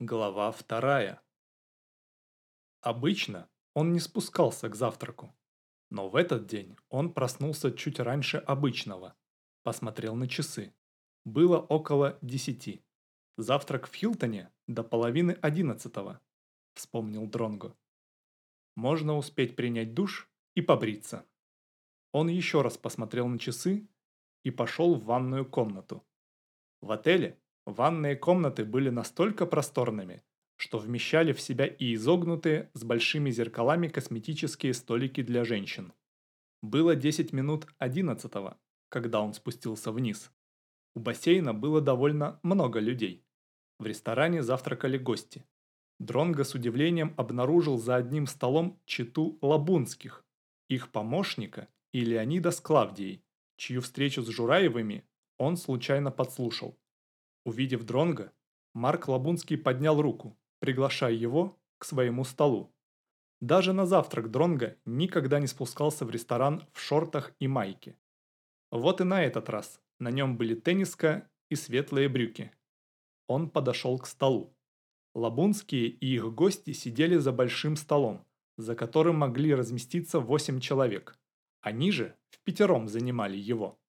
Глава вторая. Обычно он не спускался к завтраку, но в этот день он проснулся чуть раньше обычного. Посмотрел на часы. Было около десяти. Завтрак в Хилтоне до половины одиннадцатого, вспомнил Дронго. Можно успеть принять душ и побриться. Он еще раз посмотрел на часы и пошел в ванную комнату. В отеле Ванные комнаты были настолько просторными, что вмещали в себя и изогнутые с большими зеркалами косметические столики для женщин. Было 10 минут 11 когда он спустился вниз. У бассейна было довольно много людей. В ресторане завтракали гости. Дронго с удивлением обнаружил за одним столом читу Лабунских, их помощника и Леонида с Клавдией, чью встречу с Жураевыми он случайно подслушал. Увидев Дронга, Марк Лабунский поднял руку, приглашая его к своему столу. Даже на завтрак Дронга никогда не спускался в ресторан в шортах и майке. Вот и на этот раз на нем были тенниска и светлые брюки. Он подошел к столу. Лабунские и их гости сидели за большим столом, за которым могли разместиться восемь человек. Они же в пятером занимали его.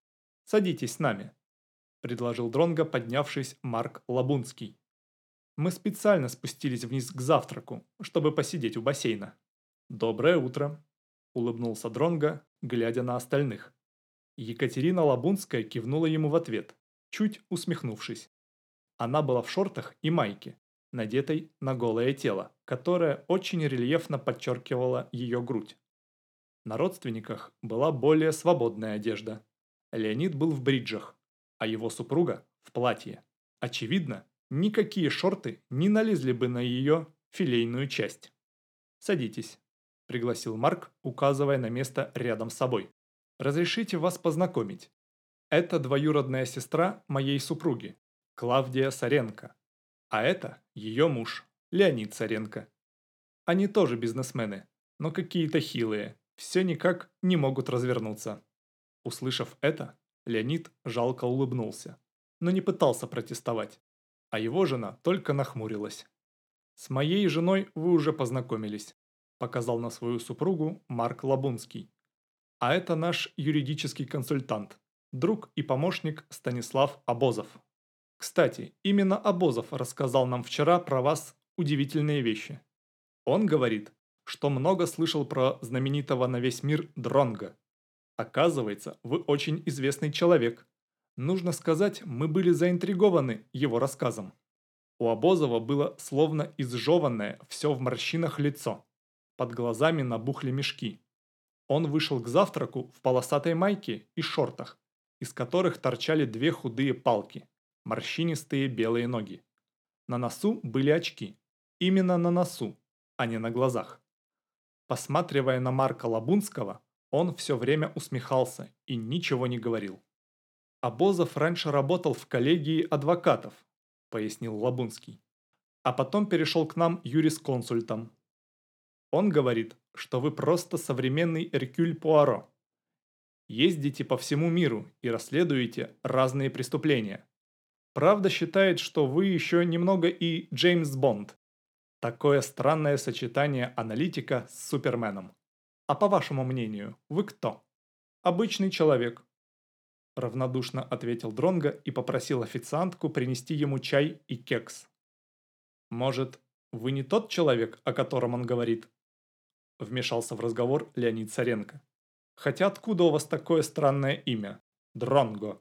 «Садитесь с нами», – предложил Дронго, поднявшись Марк Лабунский. «Мы специально спустились вниз к завтраку, чтобы посидеть у бассейна». «Доброе утро», – улыбнулся Дронго, глядя на остальных. Екатерина Лабунская кивнула ему в ответ, чуть усмехнувшись. Она была в шортах и майке, надетой на голое тело, которое очень рельефно подчеркивало ее грудь. На родственниках была более свободная одежда. Леонид был в бриджах, а его супруга в платье. Очевидно, никакие шорты не налезли бы на ее филейную часть. «Садитесь», – пригласил Марк, указывая на место рядом с собой. «Разрешите вас познакомить. Это двоюродная сестра моей супруги, Клавдия Саренко. А это ее муж, Леонид Саренко. Они тоже бизнесмены, но какие-то хилые, все никак не могут развернуться». Услышав это, Леонид жалко улыбнулся, но не пытался протестовать, а его жена только нахмурилась. «С моей женой вы уже познакомились», показал на свою супругу Марк Лабунский. «А это наш юридический консультант, друг и помощник Станислав Обозов. Кстати, именно Обозов рассказал нам вчера про вас удивительные вещи. Он говорит, что много слышал про знаменитого на весь мир Дронга, Оказывается, вы очень известный человек. Нужно сказать, мы были заинтригованы его рассказом. У Обозова было словно изжеванное, все в морщинах лицо. Под глазами набухли мешки. Он вышел к завтраку в полосатой майке и шортах, из которых торчали две худые палки, морщинистые белые ноги. На носу были очки. Именно на носу, а не на глазах. Посматривая на Марка Лабунского, он все время усмехался и ничего не говорил. «Обозов раньше работал в коллегии адвокатов», – пояснил Лабунский. «А потом перешел к нам юрисконсультом. Он говорит, что вы просто современный Эркюль Пуаро. Ездите по всему миру и расследуете разные преступления. Правда считает, что вы еще немного и Джеймс Бонд. Такое странное сочетание аналитика с Суперменом. А по вашему мнению, вы кто? Обычный человек. Равнодушно ответил Дронго и попросил официантку принести ему чай и кекс. Может, вы не тот человек, о котором он говорит? Вмешался в разговор Леонид Царенко. Хотя откуда у вас такое странное имя? Дронго.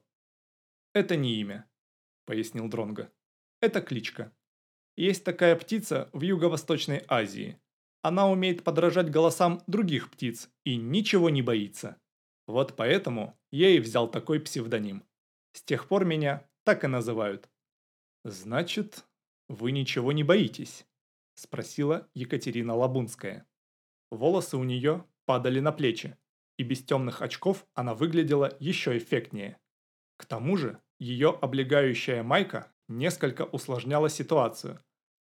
Это не имя, пояснил Дронго. Это кличка. Есть такая птица в Юго-Восточной Азии. Она умеет подражать голосам других птиц и ничего не боится. Вот поэтому я и взял такой псевдоним. С тех пор меня так и называют. «Значит, вы ничего не боитесь?» – спросила Екатерина Лабунская. Волосы у нее падали на плечи, и без темных очков она выглядела еще эффектнее. К тому же, ее облегающая майка несколько усложняла ситуацию,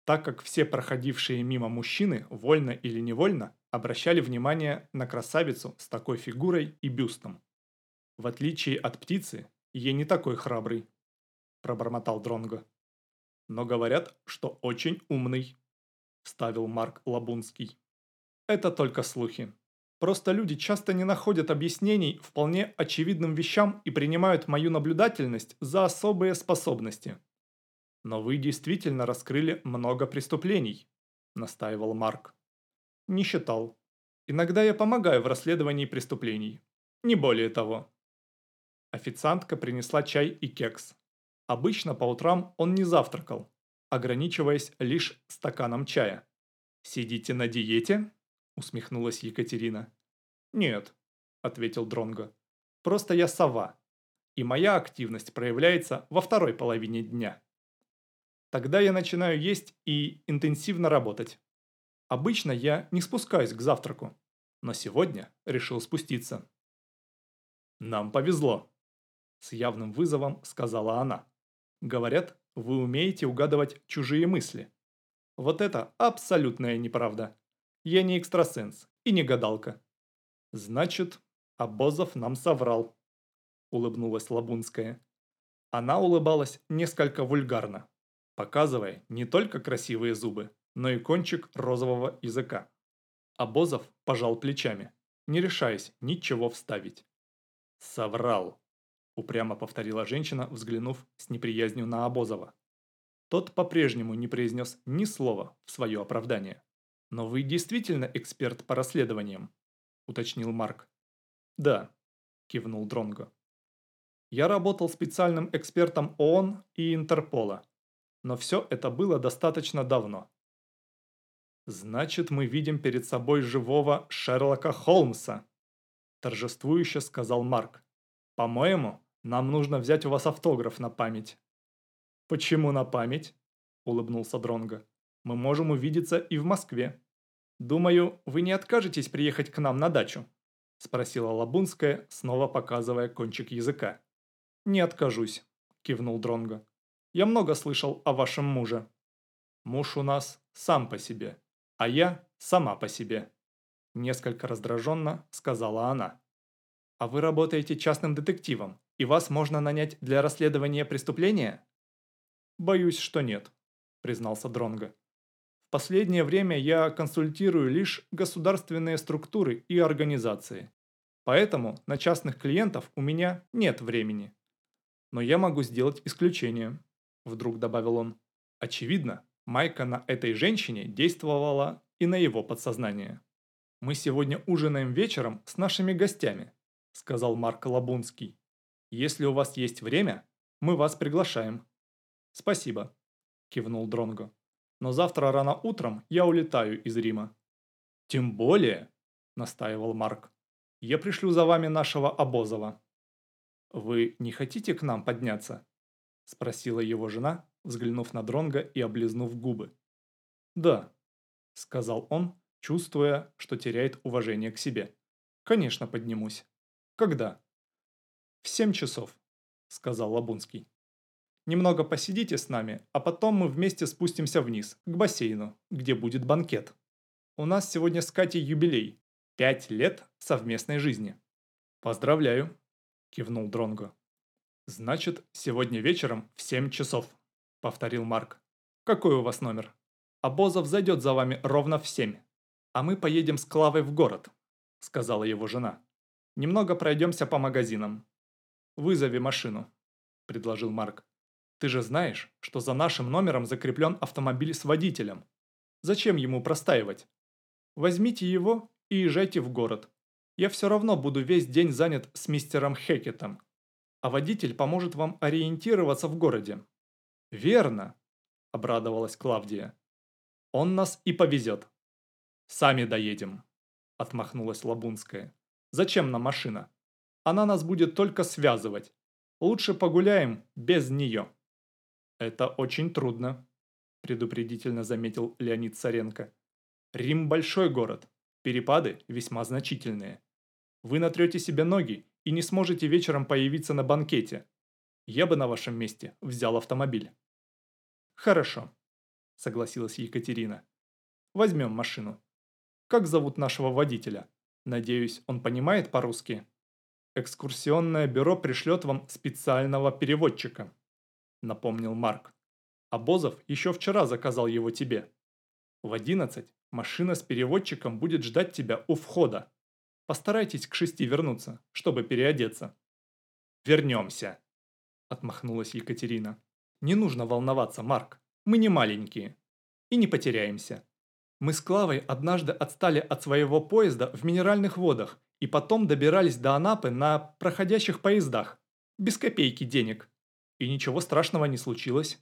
так как все проходившие мимо мужчины, вольно или невольно, обращали внимание на красавицу с такой фигурой и бюстом. В отличие от птицы, я не такой храбрый, пробормотал Дронго. но говорят, что очень умный», – ставил Марк Лабунский. «Это только слухи. Просто люди часто не находят объяснений вполне очевидным вещам и принимают мою наблюдательность за особые способности. Но вы действительно раскрыли много преступлений, настаивал Марк. Не считал. Иногда я помогаю в расследовании преступлений. Не более того. Официантка принесла чай и кекс. Обычно по утрам он не завтракал, ограничиваясь лишь стаканом чая. «Сидите на диете?» усмехнулась Екатерина. «Нет», – ответил Дронго. «Просто я сова, и моя активность проявляется во второй половине дня. Тогда я начинаю есть и интенсивно работать. Обычно я не спускаюсь к завтраку, но сегодня решил спуститься». «Нам повезло», – с явным вызовом сказала она. «Говорят, вы умеете угадывать чужие мысли. Вот это абсолютная неправда. Я не экстрасенс и не гадалка. Значит, Обозов нам соврал, улыбнулась Лабунская. Она улыбалась несколько вульгарно, показывая не только красивые зубы, но и кончик розового языка. Обозов пожал плечами, не решаясь ничего вставить. «Соврал», – упрямо повторила женщина, взглянув с неприязнью на Обозова. Тот по-прежнему не произнес ни слова в свое оправдание. «Но вы действительно эксперт по расследованиям?» – уточнил Марк. «Да», – кивнул Дронго. «Я работал специальным экспертом ООН и Интерпола, но все это было достаточно давно». «Значит, мы видим перед собой живого Шерлока Холмса», – торжествующе сказал Марк. «По-моему, нам нужно взять у вас автограф на память». «Почему на память?» – улыбнулся Дронго мы можем увидеться и в Москве. Думаю, вы не откажетесь приехать к нам на дачу?» – спросила Лабунская, снова показывая кончик языка. «Не откажусь», – кивнул Дронго. «Я много слышал о вашем муже. Муж у нас сам по себе, а я сама по себе», – несколько раздраженно сказала она. «А вы работаете частным детективом, и вас можно нанять для расследования преступления?» «Боюсь, что нет», – признался Дронго последнее время я консультирую лишь государственные структуры и организации. Поэтому на частных клиентов у меня нет времени. Но я могу сделать исключение, вдруг добавил он. Очевидно, майка на этой женщине действовала и на его подсознание. «Мы сегодня ужинаем вечером с нашими гостями», сказал Марк Лабунский. «Если у вас есть время, мы вас приглашаем». «Спасибо», кивнул Дронго но завтра рано утром я улетаю из Рима». «Тем более», – настаивал Марк, – «я пришлю за вами нашего Обозова». «Вы не хотите к нам подняться?» – спросила его жена, взглянув на Дронга и облизнув губы. «Да», – сказал он, чувствуя, что теряет уважение к себе. «Конечно поднимусь. Когда?» «В семь часов», – сказал Лабунский. Немного посидите с нами, а потом мы вместе спустимся вниз, к бассейну, где будет банкет. У нас сегодня с Катей юбилей. Пять лет совместной жизни. Поздравляю, кивнул Дронго. Значит, сегодня вечером в семь часов, повторил Марк. Какой у вас номер? Обозов зайдет за вами ровно в семь. А мы поедем с Клавой в город, сказала его жена. Немного пройдемся по магазинам. Вызови машину, предложил Марк. Ты же знаешь, что за нашим номером закреплен автомобиль с водителем. Зачем ему простаивать? Возьмите его и езжайте в город. Я все равно буду весь день занят с мистером Хекетом. А водитель поможет вам ориентироваться в городе. Верно, обрадовалась Клавдия. Он нас и повезет. Сами доедем, отмахнулась Лабунская. Зачем нам машина? Она нас будет только связывать. Лучше погуляем без нее. «Это очень трудно», – предупредительно заметил Леонид Царенко. «Рим – большой город, перепады весьма значительные. Вы натрете себе ноги и не сможете вечером появиться на банкете. Я бы на вашем месте взял автомобиль». «Хорошо», – согласилась Екатерина. «Возьмем машину. Как зовут нашего водителя? Надеюсь, он понимает по-русски?» «Экскурсионное бюро пришлет вам специального переводчика», напомнил Марк. Обозов еще вчера заказал его тебе. В одиннадцать машина с переводчиком будет ждать тебя у входа. Постарайтесь к шести вернуться, чтобы переодеться». «Вернемся», – отмахнулась Екатерина. «Не нужно волноваться, Марк. Мы не маленькие. И не потеряемся. Мы с Клавой однажды отстали от своего поезда в минеральных водах и потом добирались до Анапы на проходящих поездах. Без копейки денег. И ничего страшного не случилось.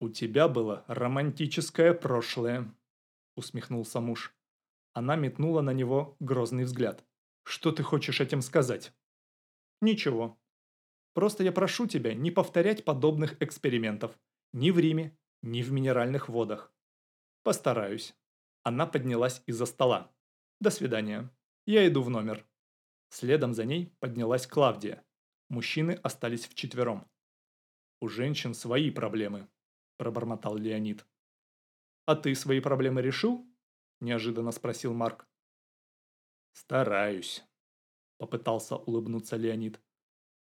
«У тебя было романтическое прошлое», – усмехнулся муж. Она метнула на него грозный взгляд. «Что ты хочешь этим сказать?» «Ничего. Просто я прошу тебя не повторять подобных экспериментов. Ни в Риме, ни в минеральных водах. Постараюсь». Она поднялась из-за стола. «До свидания. Я иду в номер». Следом за ней поднялась Клавдия. Мужчины остались вчетвером. «У женщин свои проблемы», – пробормотал Леонид. «А ты свои проблемы решил?» – неожиданно спросил Марк. «Стараюсь», – попытался улыбнуться Леонид.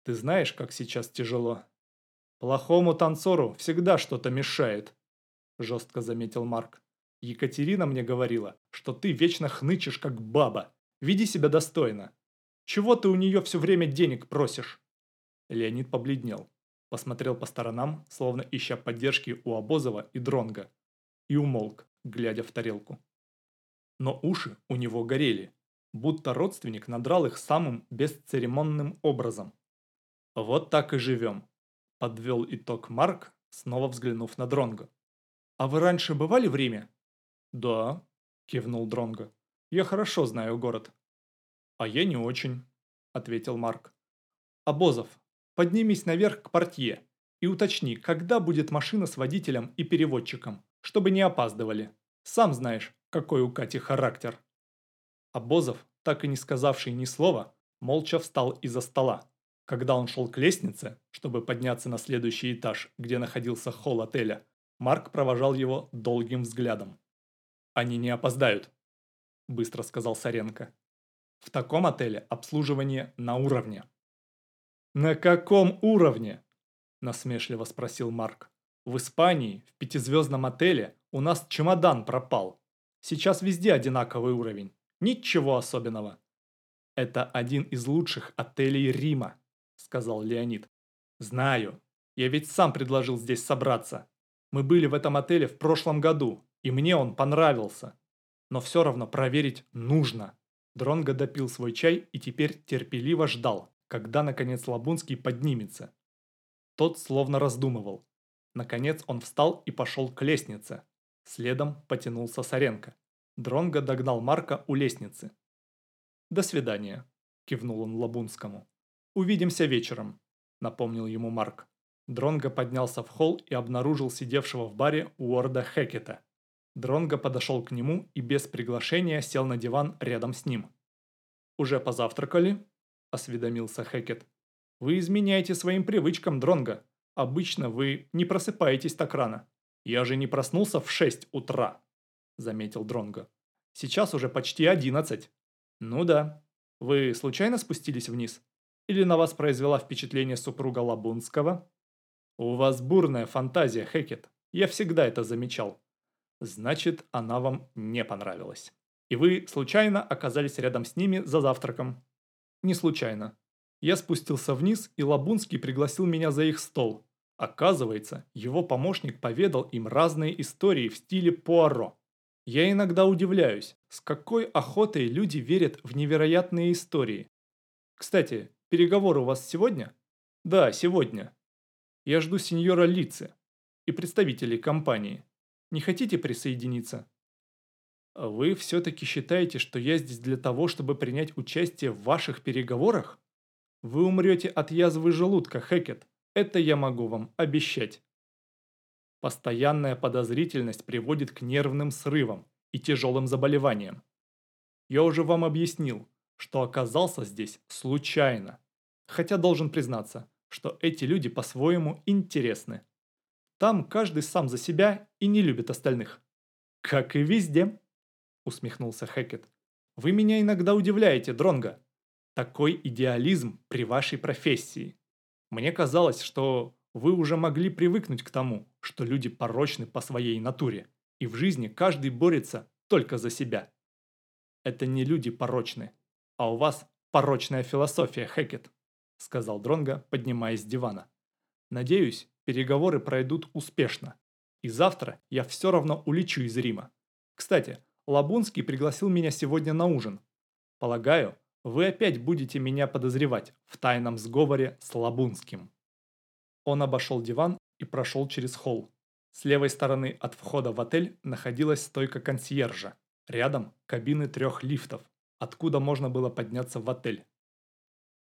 «Ты знаешь, как сейчас тяжело? Плохому танцору всегда что-то мешает», – жестко заметил Марк. Екатерина мне говорила, что ты вечно хнычешь, как баба. Веди себя достойно. Чего ты у нее все время денег просишь?» Леонид побледнел, посмотрел по сторонам, словно ища поддержки у Обозова и Дронга, и умолк, глядя в тарелку. Но уши у него горели, будто родственник надрал их самым бесцеремонным образом. «Вот так и живем», – подвел итог Марк, снова взглянув на Дронга. «А вы раньше бывали в Риме?» «Да», – кивнул Дронго. «Я хорошо знаю город». «А я не очень», – ответил Марк. «Обозов, поднимись наверх к портье и уточни, когда будет машина с водителем и переводчиком, чтобы не опаздывали. Сам знаешь, какой у Кати характер». Обозов, так и не сказавший ни слова, молча встал из-за стола. Когда он шел к лестнице, чтобы подняться на следующий этаж, где находился холл отеля, Марк провожал его долгим взглядом. Они не опоздают», – быстро сказал Саренко. «В таком отеле обслуживание на уровне». «На каком уровне?» – насмешливо спросил Марк. «В Испании, в пятизвездном отеле, у нас чемодан пропал. Сейчас везде одинаковый уровень. Ничего особенного». «Это один из лучших отелей Рима», – сказал Леонид. «Знаю. Я ведь сам предложил здесь собраться. Мы были в этом отеле в прошлом году, и мне он понравился. Но все равно проверить нужно. Дронго допил свой чай и теперь терпеливо ждал, когда наконец Лабунский поднимется. Тот словно раздумывал. Наконец он встал и пошел к лестнице. Следом потянулся Саренко. Дронго догнал Марка у лестницы. «До свидания», – кивнул он Лабунскому. «Увидимся вечером», – напомнил ему Марк. Дронго поднялся в холл и обнаружил сидевшего в баре Уорда Хекета. Дронго подошел к нему и без приглашения сел на диван рядом с ним. «Уже позавтракали?» – осведомился Хекет. «Вы изменяете своим привычкам, Дронго. Обычно вы не просыпаетесь так рано. Я же не проснулся в 6 утра», – заметил Дронго. «Сейчас уже почти 11. Ну да. Вы случайно спустились вниз? Или на вас произвела впечатление супруга Лабунского?» «У вас бурная фантазия, Хекет. Я всегда это замечал. Значит, она вам не понравилась. И вы случайно оказались рядом с ними за завтраком. Не случайно. Я спустился вниз, и Лабунский пригласил меня за их стол. Оказывается, его помощник поведал им разные истории в стиле Пуаро. Я иногда удивляюсь, с какой охотой люди верят в невероятные истории. Кстати, переговоры у вас сегодня? Да, сегодня. Я жду сеньора Лици и представителей компании. Не хотите присоединиться? Вы все-таки считаете, что я здесь для того, чтобы принять участие в ваших переговорах? Вы умрете от язвы желудка, Хекет. Это я могу вам обещать. Постоянная подозрительность приводит к нервным срывам и тяжелым заболеваниям. Я уже вам объяснил, что оказался здесь случайно. Хотя должен признаться, что эти люди по-своему интересны. Там каждый сам за себя и не любит остальных. Как и везде, усмехнулся Хекет. Вы меня иногда удивляете, Дронга. Такой идеализм при вашей профессии. Мне казалось, что Вы уже могли привыкнуть к тому, что люди порочны по своей натуре, и в жизни каждый борется только за себя. Это не люди порочны, а у вас порочная философия, Хекет, сказал Дронго, поднимаясь с дивана. Надеюсь, переговоры пройдут успешно, и завтра я все равно улечу из Рима. Кстати, Лабунский пригласил меня сегодня на ужин. Полагаю, вы опять будете меня подозревать в тайном сговоре с Лабунским. Он обошел диван и прошел через холл. С левой стороны от входа в отель находилась стойка консьержа. Рядом кабины трех лифтов, откуда можно было подняться в отель.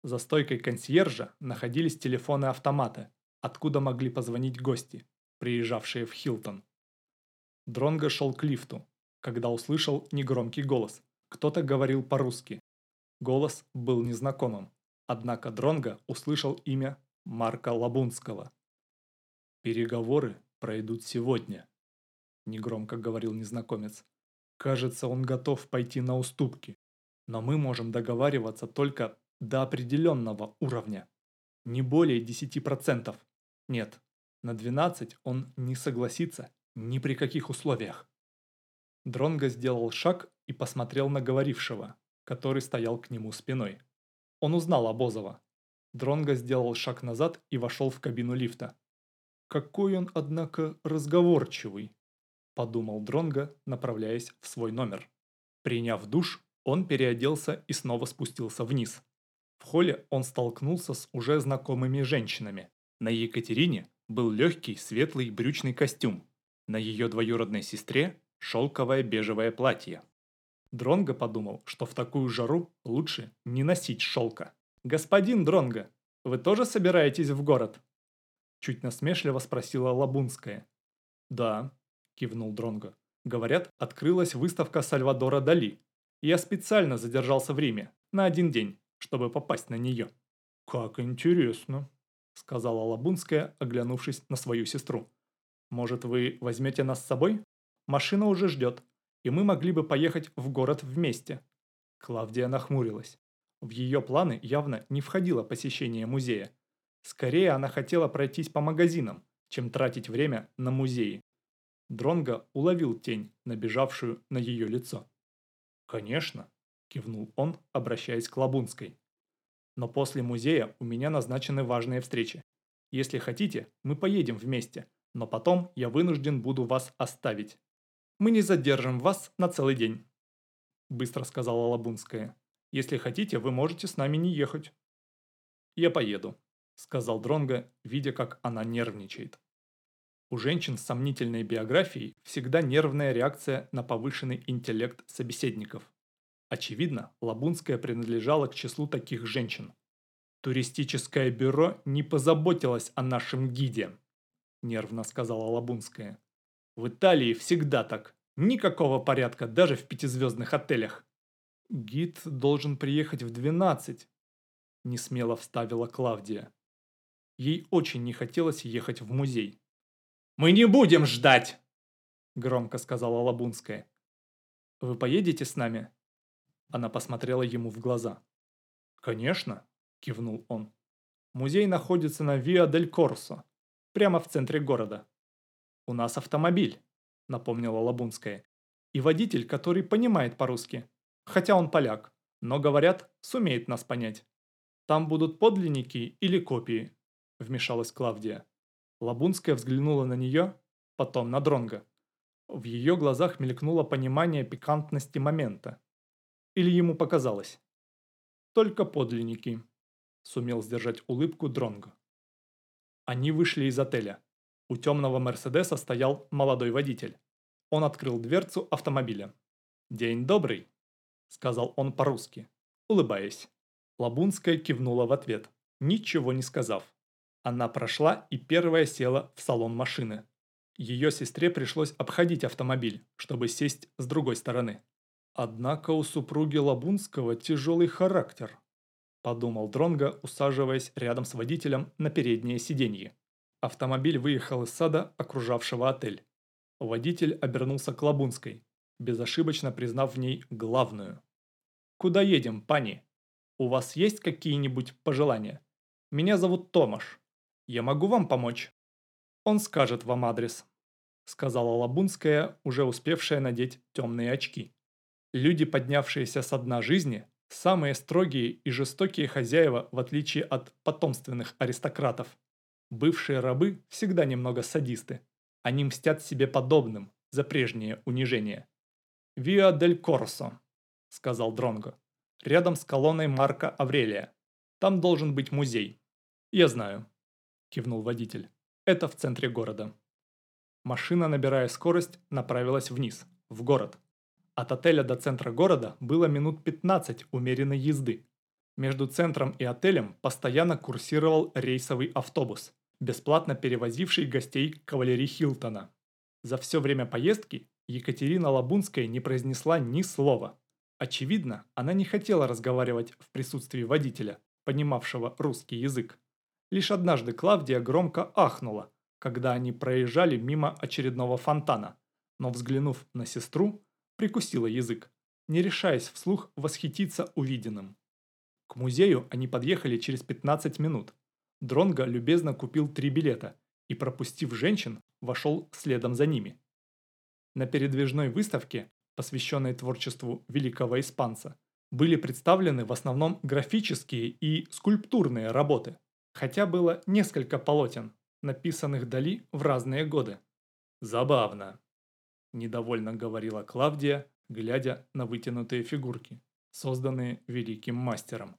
За стойкой консьержа находились телефоны-автоматы, откуда могли позвонить гости, приезжавшие в Хилтон. Дронго шел к лифту, когда услышал негромкий голос. Кто-то говорил по-русски. Голос был незнакомым, однако Дронго услышал имя Марка Лабунского. «Переговоры пройдут сегодня», – негромко говорил незнакомец. «Кажется, он готов пойти на уступки, но мы можем договариваться только до определенного уровня, не более 10%. Нет, на 12 он не согласится ни при каких условиях». Дронго сделал шаг и посмотрел на говорившего, который стоял к нему спиной. Он узнал Обозова. Дронго сделал шаг назад и вошел в кабину лифта. «Какой он, однако, разговорчивый», – подумал Дронго, направляясь в свой номер. Приняв душ, он переоделся и снова спустился вниз. В холле он столкнулся с уже знакомыми женщинами. На Екатерине был легкий светлый брючный костюм. На ее двоюродной сестре – шелковое бежевое платье. Дронго подумал, что в такую жару лучше не носить шелка. «Господин Дронго, вы тоже собираетесь в город?» Чуть насмешливо спросила Лабунская. «Да», – кивнул Дронго. «Говорят, открылась выставка Сальвадора Дали. Я специально задержался в Риме на один день, чтобы попасть на нее». «Как интересно», – сказала Лабунская, оглянувшись на свою сестру. «Может, вы возьмете нас с собой? Машина уже ждет, и мы могли бы поехать в город вместе». Клавдия нахмурилась. В ее планы явно не входило посещение музея. Скорее она хотела пройтись по магазинам, чем тратить время на музеи. Дронго уловил тень, набежавшую на ее лицо. «Конечно», – кивнул он, обращаясь к Лабунской. «Но после музея у меня назначены важные встречи. Если хотите, мы поедем вместе, но потом я вынужден буду вас оставить. Мы не задержим вас на целый день», – быстро сказала Лабунская. Если хотите, вы можете с нами не ехать». «Я поеду», – сказал Дронго, видя, как она нервничает. У женщин с сомнительной биографией всегда нервная реакция на повышенный интеллект собеседников. Очевидно, Лабунская принадлежала к числу таких женщин. «Туристическое бюро не позаботилось о нашем гиде», – нервно сказала Лабунская. «В Италии всегда так. Никакого порядка даже в пятизвездных отелях. «Гид должен приехать в двенадцать», – несмело вставила Клавдия. Ей очень не хотелось ехать в музей. «Мы не будем ждать!» – громко сказала Лабунская. «Вы поедете с нами?» Она посмотрела ему в глаза. «Конечно», – кивнул он. «Музей находится на Виа-дель-Корсо, прямо в центре города. У нас автомобиль», – напомнила Лабунская. «И водитель, который понимает по-русски хотя он поляк, но, говорят, сумеет нас понять. Там будут подлинники или копии, вмешалась Клавдия. Лабунская взглянула на нее, потом на Дронга. В ее глазах мелькнуло понимание пикантности момента. Или ему показалось? Только подлинники, сумел сдержать улыбку Дронга. Они вышли из отеля. У темного Мерседеса стоял молодой водитель. Он открыл дверцу автомобиля. «День добрый», – сказал он по-русски, улыбаясь. Лабунская кивнула в ответ, ничего не сказав. Она прошла и первая села в салон машины. Ее сестре пришлось обходить автомобиль, чтобы сесть с другой стороны. Однако у супруги Лабунского тяжелый характер, подумал Дронго, усаживаясь рядом с водителем на переднее сиденье. Автомобиль выехал из сада, окружавшего отель. Водитель обернулся к Лабунской безошибочно признав в ней главную. «Куда едем, пани? У вас есть какие-нибудь пожелания? Меня зовут Томаш. Я могу вам помочь. Он скажет вам адрес, сказала Лабунская, уже успевшая надеть темные очки. Люди, поднявшиеся с дна жизни, самые строгие и жестокие хозяева, в отличие от потомственных аристократов. Бывшие рабы всегда немного садисты. Они мстят себе подобным за прежнее унижение. «Виа дель Корсо», — сказал Дронго. «Рядом с колонной Марка Аврелия. Там должен быть музей». «Я знаю», — кивнул водитель. «Это в центре города». Машина, набирая скорость, направилась вниз, в город. От отеля до центра города было минут 15 умеренной езды. Между центром и отелем постоянно курсировал рейсовый автобус, бесплатно перевозивший гостей кавалерии Хилтона. За все время поездки Екатерина Лабунская не произнесла ни слова. Очевидно, она не хотела разговаривать в присутствии водителя, понимавшего русский язык. Лишь однажды Клавдия громко ахнула, когда они проезжали мимо очередного фонтана, но взглянув на сестру, прикусила язык, не решаясь вслух восхититься увиденным. К музею они подъехали через 15 минут. Дронго любезно купил три билета и, пропустив женщин, вошел следом за ними. На передвижной выставке, посвященной творчеству великого испанца, были представлены в основном графические и скульптурные работы, хотя было несколько полотен, написанных Дали в разные годы. «Забавно», – недовольно говорила Клавдия, глядя на вытянутые фигурки, созданные великим мастером.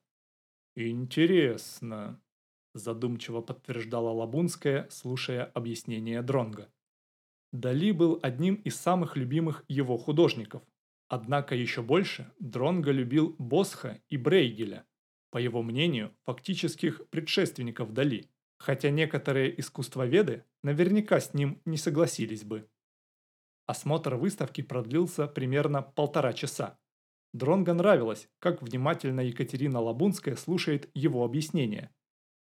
«Интересно», задумчиво подтверждала Лабунская, слушая объяснение Дронга. Дали был одним из самых любимых его художников. Однако еще больше Дронго любил Босха и Брейгеля, по его мнению, фактических предшественников Дали, хотя некоторые искусствоведы наверняка с ним не согласились бы. Осмотр выставки продлился примерно полтора часа. Дронго нравилось, как внимательно Екатерина Лабунская слушает его объяснения.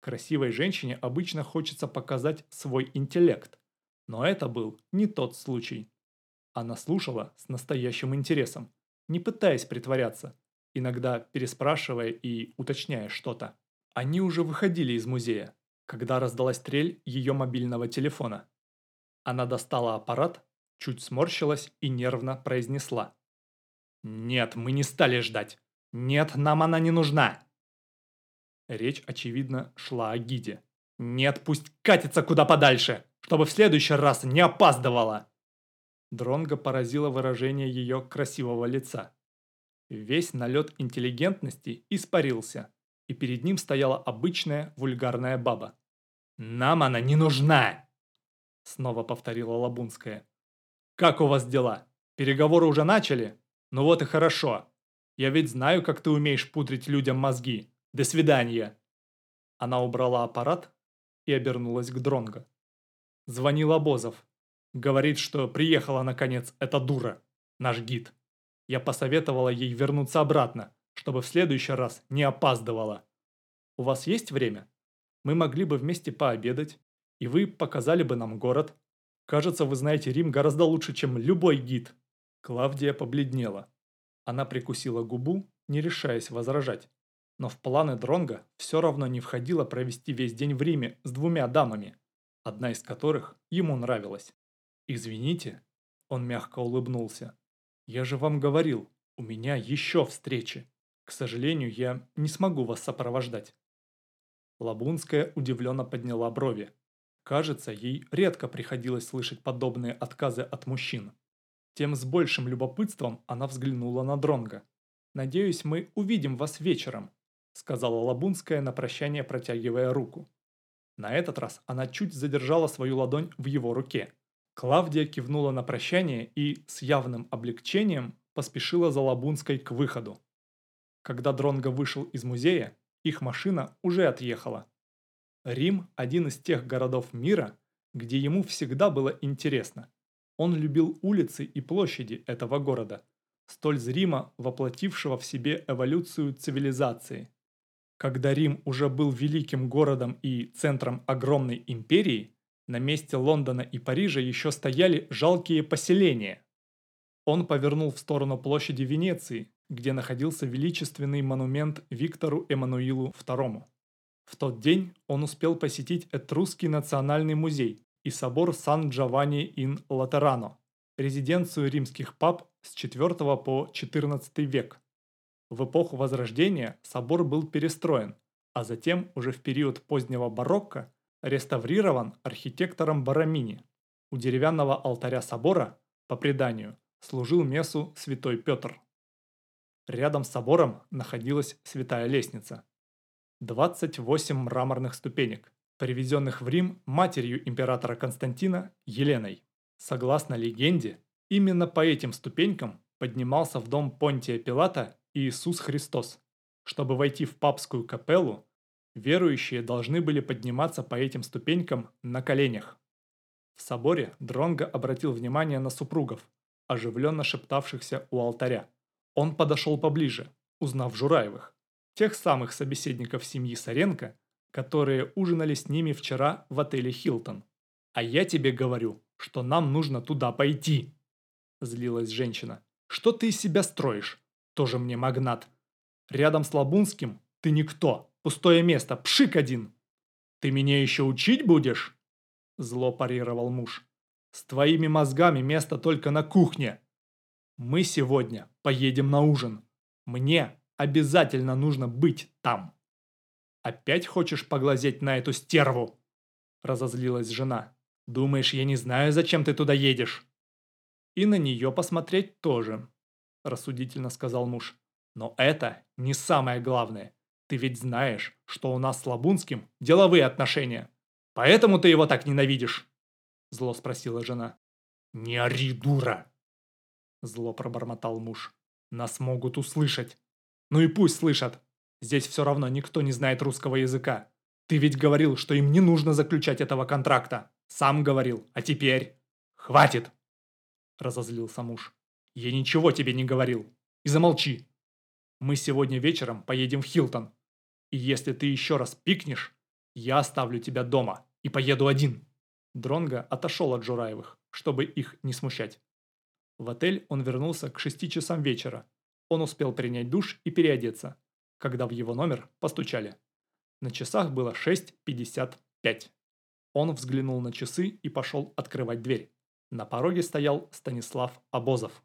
Красивой женщине обычно хочется показать свой интеллект. Но это был не тот случай. Она слушала с настоящим интересом, не пытаясь притворяться, иногда переспрашивая и уточняя что-то. Они уже выходили из музея, когда раздалась трель ее мобильного телефона. Она достала аппарат, чуть сморщилась и нервно произнесла. «Нет, мы не стали ждать. Нет, нам она не нужна!» Речь, очевидно, шла о гиде. «Нет, пусть катится куда подальше, чтобы в следующий раз не опаздывала!» Дронго поразило выражение ее красивого лица. Весь налет интеллигентности испарился, и перед ним стояла обычная вульгарная баба. «Нам она не нужна!» Снова повторила Лабунская. «Как у вас дела? Переговоры уже начали? Ну вот и хорошо. Я ведь знаю, как ты умеешь пудрить людям мозги. До свидания!» Она убрала аппарат и обернулась к Дронго. Звонил Обозов. Говорит, что приехала наконец эта дура, наш гид. Я посоветовала ей вернуться обратно, чтобы в следующий раз не опаздывала. У вас есть время? Мы могли бы вместе пообедать, и вы показали бы нам город. Кажется, вы знаете Рим гораздо лучше, чем любой гид. Клавдия побледнела. Она прикусила губу, не решаясь возражать но в планы Дронга все равно не входило провести весь день в Риме с двумя дамами, одна из которых ему нравилась. «Извините», – он мягко улыбнулся, – «я же вам говорил, у меня еще встречи. К сожалению, я не смогу вас сопровождать». Лабунская удивленно подняла брови. Кажется, ей редко приходилось слышать подобные отказы от мужчин. Тем с большим любопытством она взглянула на Дронга. «Надеюсь, мы увидим вас вечером», сказала Лабунская на прощание, протягивая руку. На этот раз она чуть задержала свою ладонь в его руке. Клавдия кивнула на прощание и с явным облегчением поспешила за Лабунской к выходу. Когда Дронго вышел из музея, их машина уже отъехала. Рим – один из тех городов мира, где ему всегда было интересно. Он любил улицы и площади этого города, столь зримо воплотившего в себе эволюцию цивилизации. Когда Рим уже был великим городом и центром огромной империи, на месте Лондона и Парижа еще стояли жалкие поселения. Он повернул в сторону площади Венеции, где находился величественный монумент Виктору Эммануилу II. В тот день он успел посетить Этрусский национальный музей и собор Сан-Джованни-ин-Латерано, резиденцию римских пап с IV по XIV век. В эпоху Возрождения собор был перестроен, а затем уже в период позднего барокко реставрирован архитектором Барамини. У деревянного алтаря собора, по преданию, служил мессу святой Петр. Рядом с собором находилась святая лестница. 28 мраморных ступенек, привезенных в Рим матерью императора Константина Еленой. Согласно легенде, именно по этим ступенькам поднимался в дом Понтия Пилата Иисус Христос. Чтобы войти в папскую капеллу, верующие должны были подниматься по этим ступенькам на коленях. В соборе Дронго обратил внимание на супругов, оживленно шептавшихся у алтаря. Он подошел поближе, узнав Жураевых, тех самых собеседников семьи Саренко, которые ужинали с ними вчера в отеле «Хилтон». «А я тебе говорю, что нам нужно туда пойти!» Злилась женщина. «Что ты из себя строишь? Тоже мне магнат. Рядом с Лабунским ты никто, пустое место, пшик один!» «Ты меня еще учить будешь?» Зло парировал муж. «С твоими мозгами место только на кухне. Мы сегодня поедем на ужин. Мне обязательно нужно быть там». «Опять хочешь поглазеть на эту стерву?» Разозлилась жена. «Думаешь, я не знаю, зачем ты туда едешь?» «И на нее посмотреть тоже», рассудительно сказал муж. «Но это не самое главное. Ты ведь знаешь, что у нас с Лабунским деловые отношения. Поэтому ты его так ненавидишь?» Зло спросила жена. «Не ори, дура!» Зло пробормотал муж. «Нас могут услышать. Ну и пусть слышат. Здесь все равно никто не знает русского языка. Ты ведь говорил, что им не нужно заключать этого контракта. Сам говорил. А теперь... Хватит!» Разозлился муж. «Я ничего тебе не говорил. И замолчи. Мы сегодня вечером поедем в Хилтон. И если ты еще раз пикнешь, я оставлю тебя дома и поеду один». Дронго отошел от Жураевых, чтобы их не смущать. В отель он вернулся к шести часам вечера. Он успел принять душ и переодеться, когда в его номер постучали. На часах было 6.55. Он взглянул на часы и пошел открывать дверь. На пороге стоял Станислав Обозов.